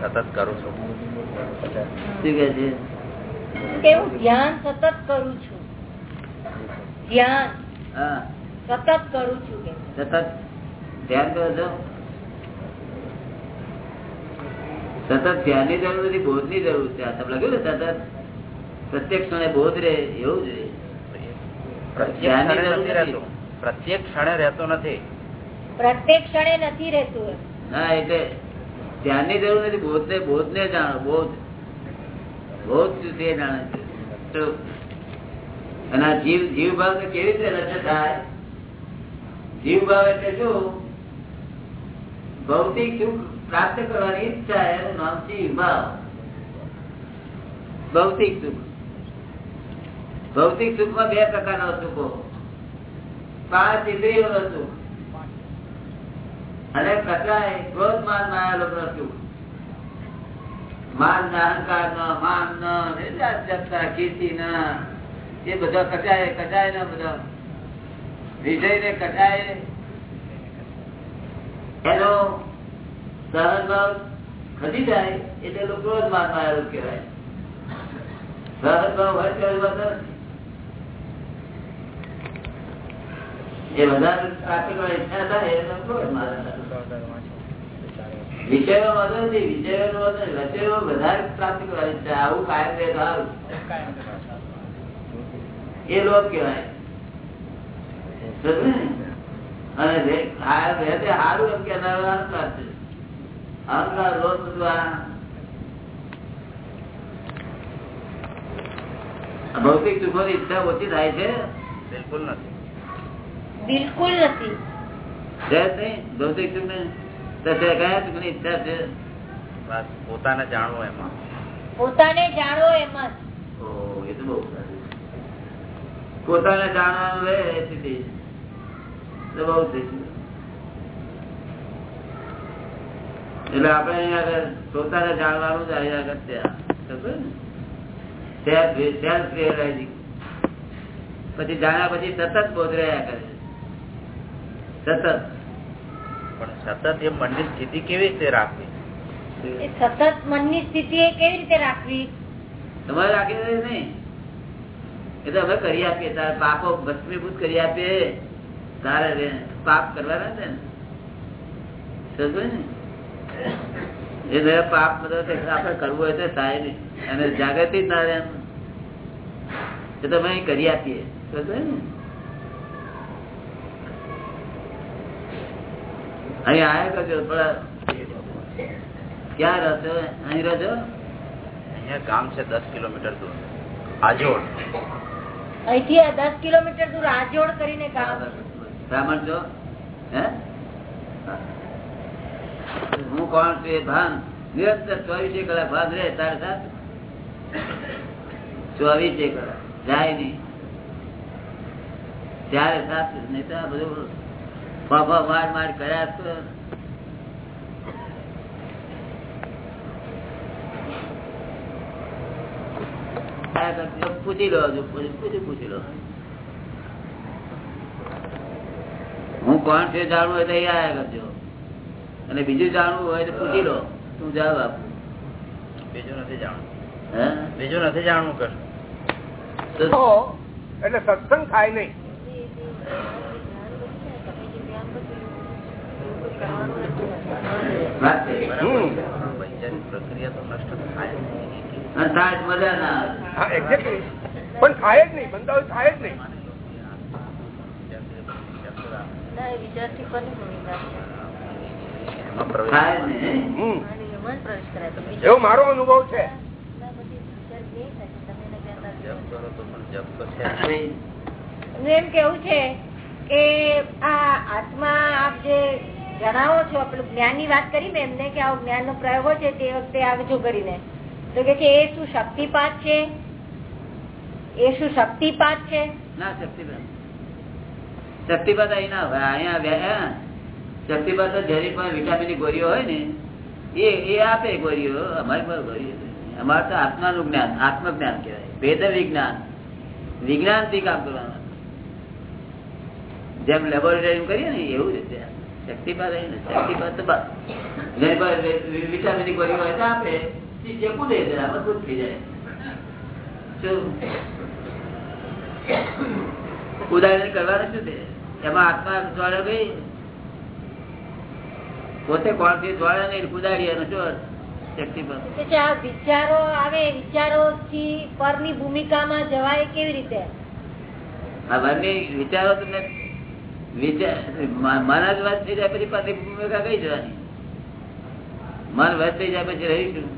S6: સતત કરું છું.
S5: ધ્યાન સતત કરું છું. ધ્યાન સતત કરું છું
S2: સતત? ધ્યાન કરો છો? સતત ધ્યાનની જરૂર નથી બોધની જરૂર છે. તમને તમે લખ્યું ને સતત. પ્રત્યેક ક્ષણે બોધ રે એવું જ
S6: પ્રત્યેક ક્ષણે રહેતો નથી.
S5: પ્રત્યેક ક્ષણે નથી રહેતું
S2: હા એટલે ધ્યાનની જરૂર નથી બોધ ને બોધ ને જાણો બોધ બોધ તે જાણે છે. અને જીવ જીવ ભાવ કેવી રીતે નષ્ટ થાય? જીવ ભાવ એટલે શું? ભૌતિક સુખ પ્રાપ્ત કરવાની ઈચ્છા એનું નામ જીવ ભાવ ભૌતિક સુખ. ભૌતિક સુખમાં બે પ્રકારના સુખો. પાંચ ઇન્દ્રિયો સુખ. અને કચાય ક્રોધ માન માયા લોકો સુખ માન ના, અહંકાર ના, માન ના કીર્તિ ના, એ બધા કચાય કચાય ના બધા. વિજય ને કચાય એનો સહન ભાવ ખસી જાય એટલે લોકો ક્રોધ માન માયા લોકો કહેવાય. સહન ભાવ હોય ત્યારે એ વધારે ટ્રાફિક વાળી ઈચ્છા વિષયો વધુ નથી વિષયો નો રચયો વધારે પ્રાપ્ત કરવાની છે આવું કાયમ. એ લોક કેવાય અને સારું એમ કહેનારો અહંકાર છે. ભૌતિક સુખોની ઈચ્છા ઓછી થાય છે?
S6: બિલકુલ નથી.
S5: બિલકુલ નથી.
S6: પોતાને જાણવો એમાં.
S5: પોતાને જાણવો એમ.
S2: પોતાને જાણવાનું રહે સ્થિતિ. બહુ થઈ એટલે આપણે પોતાને જાણવાનું જ અહીંયા આગળ ત્યાં. પછી જાણ્યા પછી સતત બોધ રહ્યા કરે. સતત.
S6: પણ સતત એ મનની સ્થિતિ કેવી રીતે રાખવી?
S5: એ સતત મનની સ્થિતિ એ કેવી રીતે રાખવી?
S2: તમારે રાખી દે નહીં? એ તો અમે કરી આપીએ. તારે પાપો ભસ્મીભૂત કરી આપીએ. તારે પાપ કરવાના છે ને? સમજો ને? એ પાપ બધા આપડે કરવું હોય તો થાય નહીં. અને જાગૃતિ તારે એમ. એ તો અમે કરી આપીએ. સમજો ને? અહીં આયા કરજો પણ ક્યાં રહો અહીં રહો છો
S6: અહીંયા ગામ છે દસ કિલોમીટર દૂર. આજોડ.
S5: અહીંથી દસ કિલોમીટર દૂર આજોડ કરીને ગામ.
S2: બ્રાહ્મણ છો? હે? હું કોણ છું એ ભાન? નિરંતર ચોવીસે કલાક ભાન રહે તારે સાથ? ચોવીસે કલાક. જાય નહીં. ત્યારે સાથ નહીં બધું ફાફા માર માર કર્યા તો. પૂછી લો પૂછી પૂછી પૂછી લો. હું કોણ છે જાણવું હોય તો અહીંયા આયા કરજો. અને બીજું જાણવું હોય તો પૂછી લો. તું જવાબ આપું?
S6: બીજું નથી જાણવું.
S2: હે?
S6: બીજું નથી જાણવું કશું.
S2: તો
S7: એટલે સત્સંગ થાય નહીં. પણ થાય જ નહીં બંધાવ થાય જ નહીં. એવો મારો અનુભવ છે.
S6: કરો તો પણ જપ તો છે જ.
S5: એમ કેવું છે કે આ આત્મા આપ જે જણાવો છો પેલું જ્ઞાનની વાત કરી ને એમને કે આવું જ્ઞાન નો પ્રયોગો છે તે વખતે આવજો કરીને. તો કે છે, એ શું શક્તિપાત છે? એ શું શક્તિપાત છે?
S2: ના, શક્તિપાત. શક્તિપાત અહીં ના હોય અહીંયા શક્તિપાત તો પણ વિટામિન ગોળીઓ હોય ને, એ એ આપે ગોળીઓ અમારી પાસે ગોળીઓ અમારે તો આત્માનું જ્ઞાન, આત્મજ્ઞાન કહેવાય. ભેદ વિજ્ઞાન. વિજ્ઞાનથી કામ કરવાનું. જેમ લેબોરેટરી કરીએ ને, એવું રીતે શક્તિપાત શક્તિપાતની હોય આપે. જે કૂદે થઈ જાય. ઉદાહરણ કરવાનું શું છે? એમાં આત્મા જ્વાળે ગઈ પોતે કોણથી જ્વાળે નહીં કુદાડી એનો પર.
S5: વિચારો આવે વિચારો થી પરની ભૂમિકામાં જવાય કેવી રીતે?
S2: આ વિચારો તમને વાત થઈ જાય પછી પતિ ભૂમિકા કઈ જવાની? મન વચ થઈ જાય પછી રહીશું.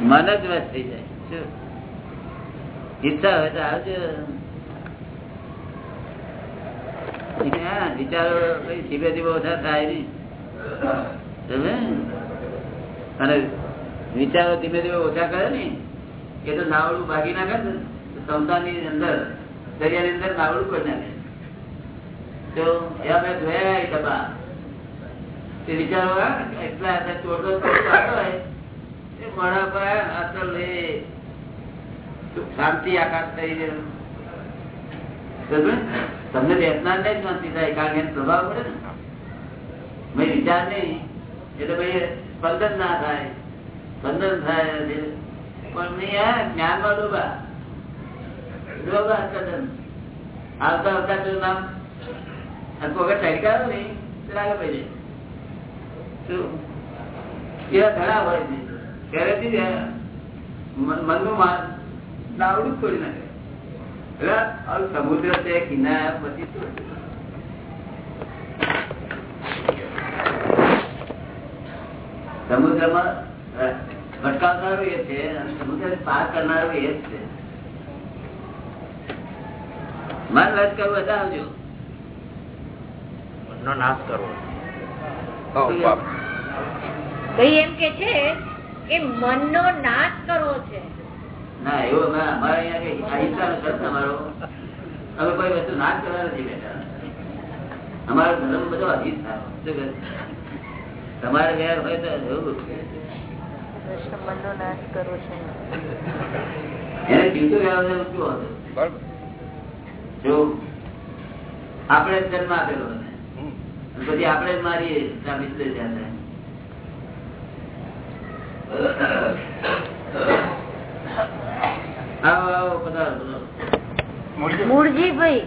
S2: મન જ વચ થઈ જાય, શું? હોય તો આવજો. વિચારો કઈ ધીમે ધીમે ઓછા થાય નહીં? અને વિચારો ધીમે ધીમે ઓછા કરે ને એ તો નાવડું ભાગી નાખે ને સંસારની અંદર, દરિયાની અંદર નાવડું કરી નાખે. તો એવા જોયા ડબ્બા. વિચારો એટલા ચોટલો મોઢા પર શાંતિ આકાશ થઈ જાય તમને બેસનાર નહીં શાંતિ થાય, કારણ કે પ્રભાવ પડે ને. ભાઈ વિચાર નહીં. એટલે ભાઈ સ્પંદન ના થાય. સ્પંદન થાય પણ નહીં આ જ્ઞાનમાં ડૂબા. ડૂબા સદન મનનું નાખે. સમુદ્ર છે કિનારા પછી સમુદ્રમાં ભટકાવનારું એ છે અને સમુદ્ર પાર કરનારો એ જ છે. મન રદ કરવું બતાવજો
S6: મનનો નાશ કરવો
S5: ભાઈ એમ કે છે કે મનનો નાશ કરવો છે.
S2: ના એવો અમે અમારે અહીંયા કઈ અહિંસાનો શબ્દ અમારો. અમે કોઈ વસ્તુ નાશ કરવા નથી બેઠા અમારો ધર્મ બધો અહિંસા? તમારે વેર હોય તો એવું
S5: નાશ છે.
S2: આપણે જન્મ આપેલો પછી આપણે જ મારીએ મિત્ર ત્યાં.
S5: મૂળજીભાઈ.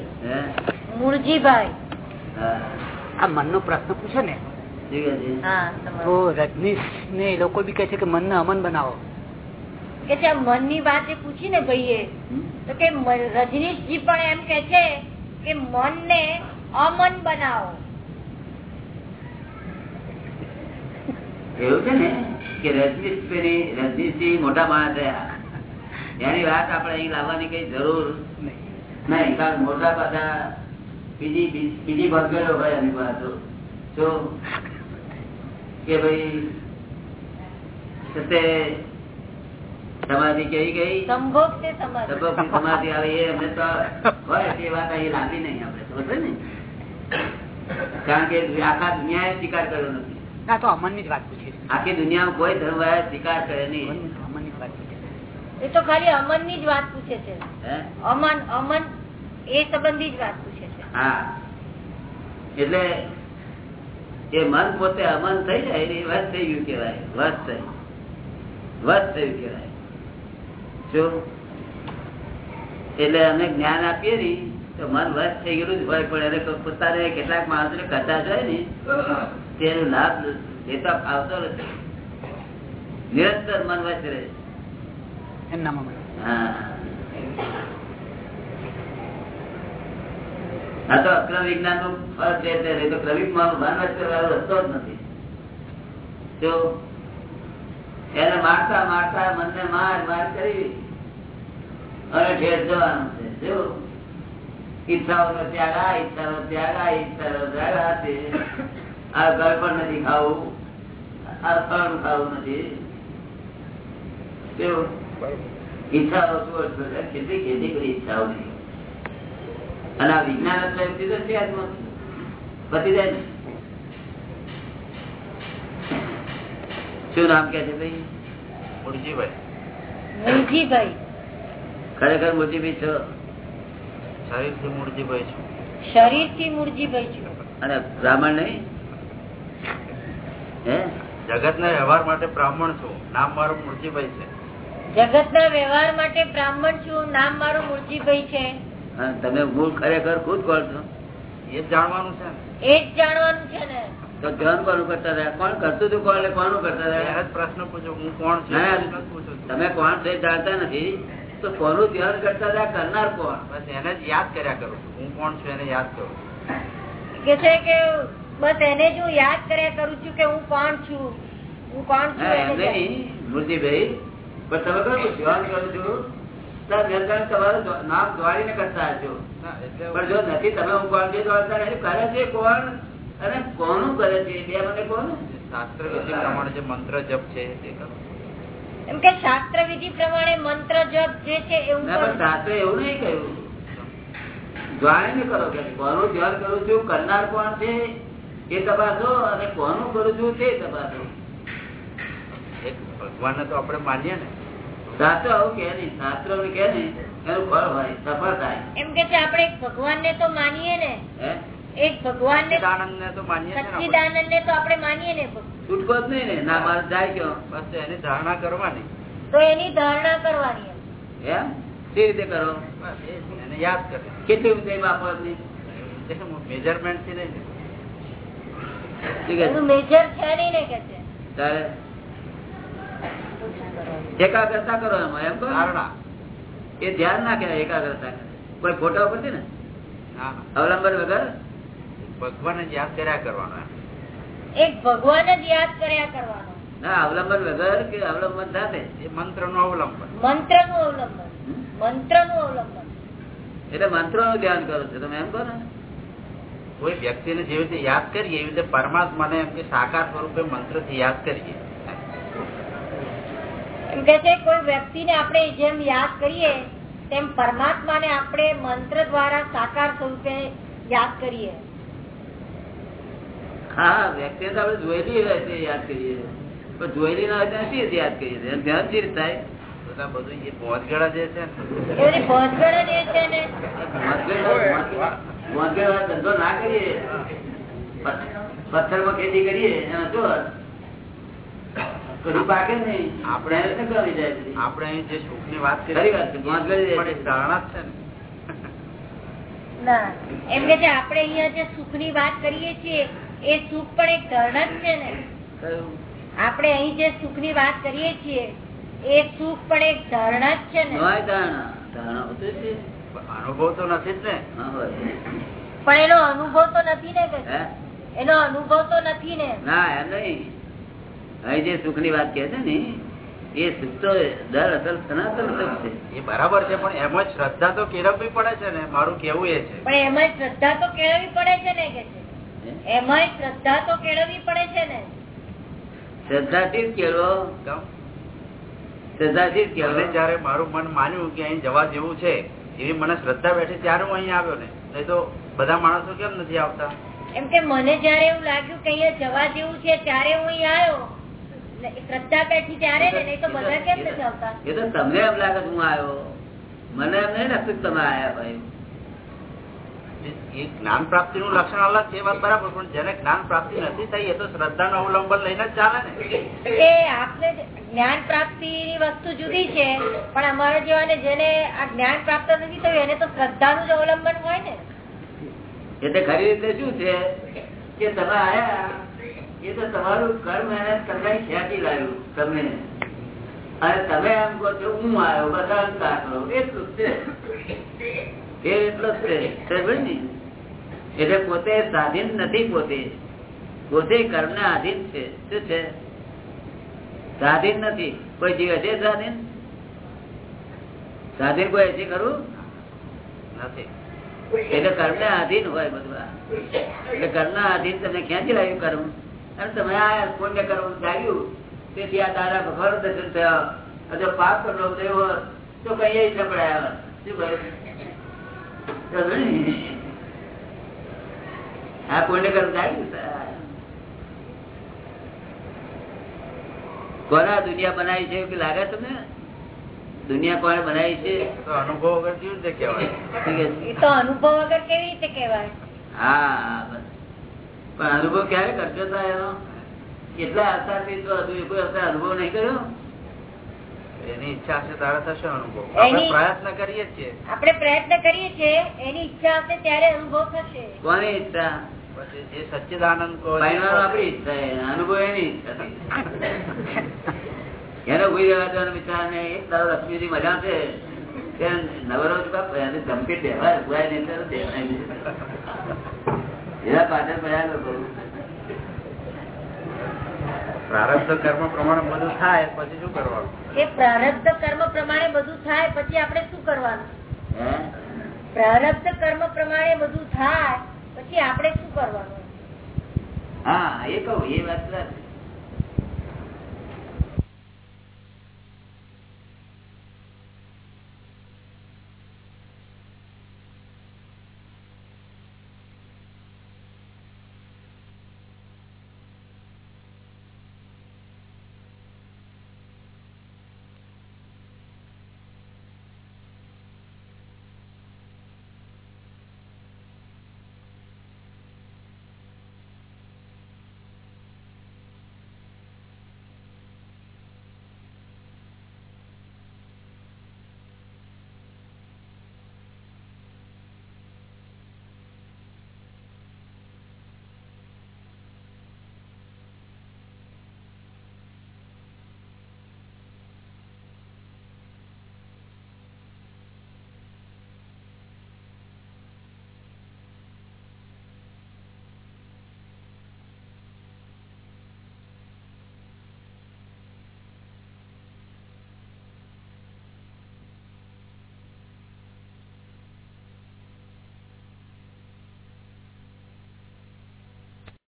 S5: મૂળજીભાઈ.
S4: આ મનનો પ્રશ્ન પૂછે ને તો રજનીશ ને લોકો બી કે છે કે મનને અમન બનાવો.
S5: કે છે મનની વાત પૂછી ને ભાઈએ. તો કે રજનીશજી પણ એમ કે છે કે મનને અમન બનાવો.
S2: એવું છે ને? કે રજનીશભાઈ રજનીશજી મોટા માણસ થયા એની વાત આપણે અહીં લાવવાની કઈ જરૂર નહીં. કારણ મોટા બધા બીજી બીજી ભરગેલો હોય એની વાતો જો કે ભાઈ સમાધિ કેવી ગઈ? સબબની સમાધિ. આવે એ અમને તો હોય તે વાત અહીં લાગી નહીં આપડે સમજે ને? કારણ કે આખા દુનિયાએ સ્વીકાર કર્યો નથી.
S4: ના તો જ વાત પૂછી
S2: આખી દુનિયામાં કોઈ ધર્મ સ્વીકાર કરે નહીં.
S4: અમન- ની વાત પૂછે
S5: એ તો ખાલી અમનની જ વાત પૂછે છે. અમન અમન એ સંબંધી જ વાત પૂછે છે.
S2: હા. એટલે એ મન પોતે અમન થઈ જાય એ વસ થઈ ગયું કેવાય વસ થઈ. વસ થયું કેવાય જો? એટલે અમે જ્ઞાન આપીએ ને તો મન વસ થઈ ગયેલું જ હોય પણ એને પોતાને કેટલાક માણસો ને કચા જાય ને તેનો લાભ લેતા આવતો નથી. નિરંતર મન વચ રહે. હા. આ તો અક્રમ વિજ્ઞાનનું ફળ છે તો ક્રમિકમાં માનવ કરવાનો રસ્તો જ નથી. જો એને મારતા મારતા મનને માર માર કરી અને ઠેર જવાનું છે. જો ઈચ્છાઓનો ત્યાગ આ ઈચ્છાનો ત્યાગ આ ઈચ્છાનો ત્યાગ આ તે આ ઘર પણ નથી ખાવું. આ ફળ ખાવું નથી. ઈચ્છાઓ શું? કેટલી ખેતી કરી ઈચ્છાઓ નહીં અને આ વિજ્ઞાન એટલે એમ કીધું છે પતી જાય ને. શું નામ કે છે ભાઈ?
S6: મુરજીભાઈ.
S5: મુરજીભાઈ.
S2: ખરેખર મુરજીભાઈ છો?
S6: શરીરથી મુરજીભાઈ છું.
S5: શરીરથી મુરજીભાઈ છું.
S2: અને બ્રાહ્મણ નહીં? હે?
S6: જગતના વ્યવહાર માટે બ્રાહ્મણ છું. નામ મારું મુરજીભાઈ છે.
S5: જગત ના વ્યવહાર માટે બ્રાહ્મણ છું. નામ મારું મુરજીભાઈ છે.
S2: અને તમે મૂળ ખરેખર ખુદ કોણ છો.
S6: એ જાણવાનું છે
S5: એ જ જાણવાનું છે ને.
S2: તો ધ્યાન કોનું કરતા રહ્યા? કોણ કરતું હતું કોણ? કોનું કરતા
S6: એને
S2: રહ્યા
S6: જ પ્રશ્ન પૂછો. હું કોણ છું.
S2: તમે કોણ છે જાણતા નથી. તો કોનું ધ્યાન કરતા રહ્યા? કરનાર કોણ?
S6: બસ એને જ યાદ કર્યા કરું હું કોણ છું એને યાદ કરું
S5: કે છે કે બસ એને જ હું યાદ કર્યા કરું છું કે હું કોણ છું? હું કોણ છું
S2: નહીં મૂર્તિભાઈ. પણ તમે કહો ધ્યાન કરું છું? નિર્ધારણ તમારું નામ જોડીને કરતા હશો પણ જો નથી તમે હું કોણ છે જોડતા નથી કરે છે કોણ? અને કોનું કરે છે? બે મને કોણ
S6: શાસ્ત્ર વિધિ પ્રમાણે જે મંત્ર જપ છે તે કરો.
S5: એમ કે શાસ્ત્ર વિધિ પ્રમાણે મંત્ર જપ જે છે એવું
S2: શાસ્ત્ર. એવું નહીં કહ્યું. જાણીને કરો કે કોનું ધ્યાન કરું છું કરનાર કોણ છે? એ તપાસો અને કોનું કરું છું તે તપાસો.
S6: ભગવાન ને તો આપણે માનીએ ને.
S2: શાસ્ત્ર આવું કે નહીં? શાસ્ત્ર કે નહીં? એનું ફળ હોય સફળ થાય.
S5: એમ કે છે આપણે ભગવાન ને તો માનીએ ને. એક ભગવાનને
S6: ને તો માનીએ છે ને આપણે.
S5: સચ્ચિદાનંદ ને તો આપણે માનીએ ને.
S2: છૂટકો જ નહીં ને? ના મારે જાય ક્યો
S6: બસ એની ધારણા કરવાની.
S5: તો એની ધારણા કરવાની એમ.
S2: એમ? તે રીતે કરો.
S6: એને યાદ કરે.
S2: કેટલી ઊંચાઈ વાપરવાની
S6: મેજરમેન્ટથી નહીં.
S5: મેજર છે નહીં ને કે છે.
S2: એકાગ્રતા કરો એમાં એમ કહો
S6: ધારણા.
S2: એ ધ્યાન ના કહેવાય એકાગ્રતા કોઈ ફોટા ઉપર ને. અવલંબન વગર?
S6: ભગવાનને જ યાદ કર્યા કરવાનો
S5: એક ભગવાન જ યાદ કર્યા કરવાનો.
S2: ના અવલંબન વગર કે અવલંબન સાથે?
S6: એ મંત્રનું અવલંબન.
S5: મંત્રનું અવલંબન. મંત્રનું અવલંબન.
S2: એટલે મંત્રો નું ધ્યાન કરો છો તમે એમ કહો ને?
S6: કોઈ વ્યક્તિને જેવી રીતે યાદ કરીએ એવી રીતે પરમાત્માને એમ કે સાકાર સ્વરૂપે મંત્રથી યાદ કરીએ.
S5: એમ કે છે કોઈ વ્યક્તિને આપણે જેમ યાદ કરીએ તેમ પરમાત્માને આપણે મંત્ર દ્વારા સાકાર સ્વરૂપે યાદ કરીએ.
S2: હા વ્યક્તિ તો આપણે જોયેલી હોય તે યાદ કરીએ. પણ જોયેલી ના હોય ત્યાં શી રીતે યાદ કરીએ. ધ્યાન શી રીતે થાય.
S6: બધું એ જે છે
S2: ધંધો ના કરીએ. પથ્થરમાં ખેતી કરીએ. એના જો કશું પાકે નહીં.
S6: આપણે-
S2: કરવી જાય
S6: આપણે અહીં જે સુખની વાત
S2: ખરી વાત છે, પહોંચગળી જે
S6: પણ એ
S2: છે.
S6: ધારણા છે ને.
S5: એમ કે આપણે અહીંયા જે સુખની વાત કરીએ છીએ એ સુખ પણ એક ધર્ણ જ છે ને.
S2: કયું?
S5: આપણે અહીં જે સુખની વાત કરીએ છીએ એ સુખ પણ એક ધર્ણ જ છે ને.
S2: ધારણા. ધારણા.
S6: અનુભવ તો નથી જ ને.
S5: પણ એનો અનુભવ તો નથી ને કે એનો અનુભવ તો નથી ને.
S2: ના નહીં. અહીં જે સુખની વાત કે છે ને એ સુખ તો દર અસલ સનાતન સુખ છે.
S6: એ બરાબર છે પણ એમ જ શ્રદ્ધા તો કેળવવી પડે છે ને? મારું કેવું એ છે.
S5: પણ એમાં શ્રદ્ધા તો કેળવવી પડે છે ને કે એમાં શ્રદ્ધા તો કેળવવી પડે છે ને?
S2: કેળવો.
S6: જયારે મારું મન માન્યું કે અહીં જવા જેવું છે એવી મને શ્રદ્ધા બેઠી ત્યારે હું અહીં આવ્યો ને. નહીં તો બધા માણસો કેમ નથી આવતા?
S5: એમ કે મને જયારે એવું લાગ્યું કે અહીંયા જવા જેવું છે ત્યારે હું અહીં આવ્યો.
S2: તમને એમ લાગે હું આવ્યો? મને એમ નહીં લાગતું તમે આવ્યા ભાઈ.
S6: એ જ્ઞાન પ્રાપ્તિ નું લક્ષણ અલગ છે વાત બરાબર પણ જેને જ્ઞાન પ્રાપ્તિ નથી થઈ એ તો શ્રદ્ધા નું અવલંબન લઈને જ ચાલે ને.
S5: એ આપણે જ્ઞાન પ્રાપ્તિ ની વસ્તુ જુદી છે પણ અમારા જેવાને જેને આ જ્ઞાન પ્રાપ્ત નથી થયું એને તો શ્રદ્ધા નું જ અવલંબન હોય ને.
S2: એટલે ખરી રીતે શું છે? કે તમે આયા એ તો તમારું કર્મ એને તમને ખેંચી લાવ્યું તમને અને તમે એમ કહો છો, હું આવ્યો, બધા અંકાર કરો. એટલું જ છે. એટલો જ છે. એટલે પોતે સ્વાધીન નથી પોતે. પોતે કર્મ ને આધીન છે. શું છે? સ્વાધીન નથી. કોઈ જીવે છે સ્વાધીન? સ્વાધીન કોઈ હશે ખરું?
S6: નથી.
S2: એટલે કર્મ ને આધીન હોય બધું એટલે કર્મ ના આધીન તમને ક્યાંથી લાવ્યું કર્મ? અને તમે આ પુણ્ય કર્મ જાગ્યું તેથી આ દાદા ભગવાન દર્શન થયા. અને જો પાપ કરલો થયો તો કઈ સંભળાયા શું કહ્યું? આ પુણ્ય કર્મ જાગ્યું કોના દુનિયા બનાવી છે એવું લાગે તમને? દુનિયા કોને બનાવી છે?
S6: અનુભવ વગર કેવી રીતે કહેવાય.
S2: ઠીક છે
S5: એ તો અનુભવ વગર કેવી રીતે કેવાય
S2: હા બસ. પણ અનુભવ ક્યારે કરશો તા એનો? કેટલા અવતારથી તો હજુ કોઈ અવતાર અનુભવ નહીં કર્યો?
S6: એની ઈચ્છા હશે ત્યારે થશે અનુભવ. આપણે પ્રયત્ન કરીએ છીએ.
S5: આપણે પ્રયત્ન કરીએ છીએ એની ઈચ્છા હશે ત્યારે અનુભવ થશે.
S2: કોની ઈચ્છા?
S6: જે સચ્ચિદાનંદ કહો છે,
S2: પાયણવાનો આપણી ઈચ્છા અનુભવ એની ઈચ્છા એનો કોઈ રહેવા વિચાર નહીં એક દાડો લક્ષ્મીજી મજા છે. નવરો ધમકી દેવાય. એના પાછળ પડ્યા લોકો.
S6: પ્રારબ્ધ કર્મ પ્રમાણે બધું થાય પછી શું કરવાનું?
S5: એ પ્રારબ્ધ કર્મ પ્રમાણે બધું થાય પછી આપણે શું કરવાનું? પ્રારબ્ધ કર્મ પ્રમાણે બધું થાય પછી આપણે શું કરવાનું?
S2: હા એ કહું એ વાત વાત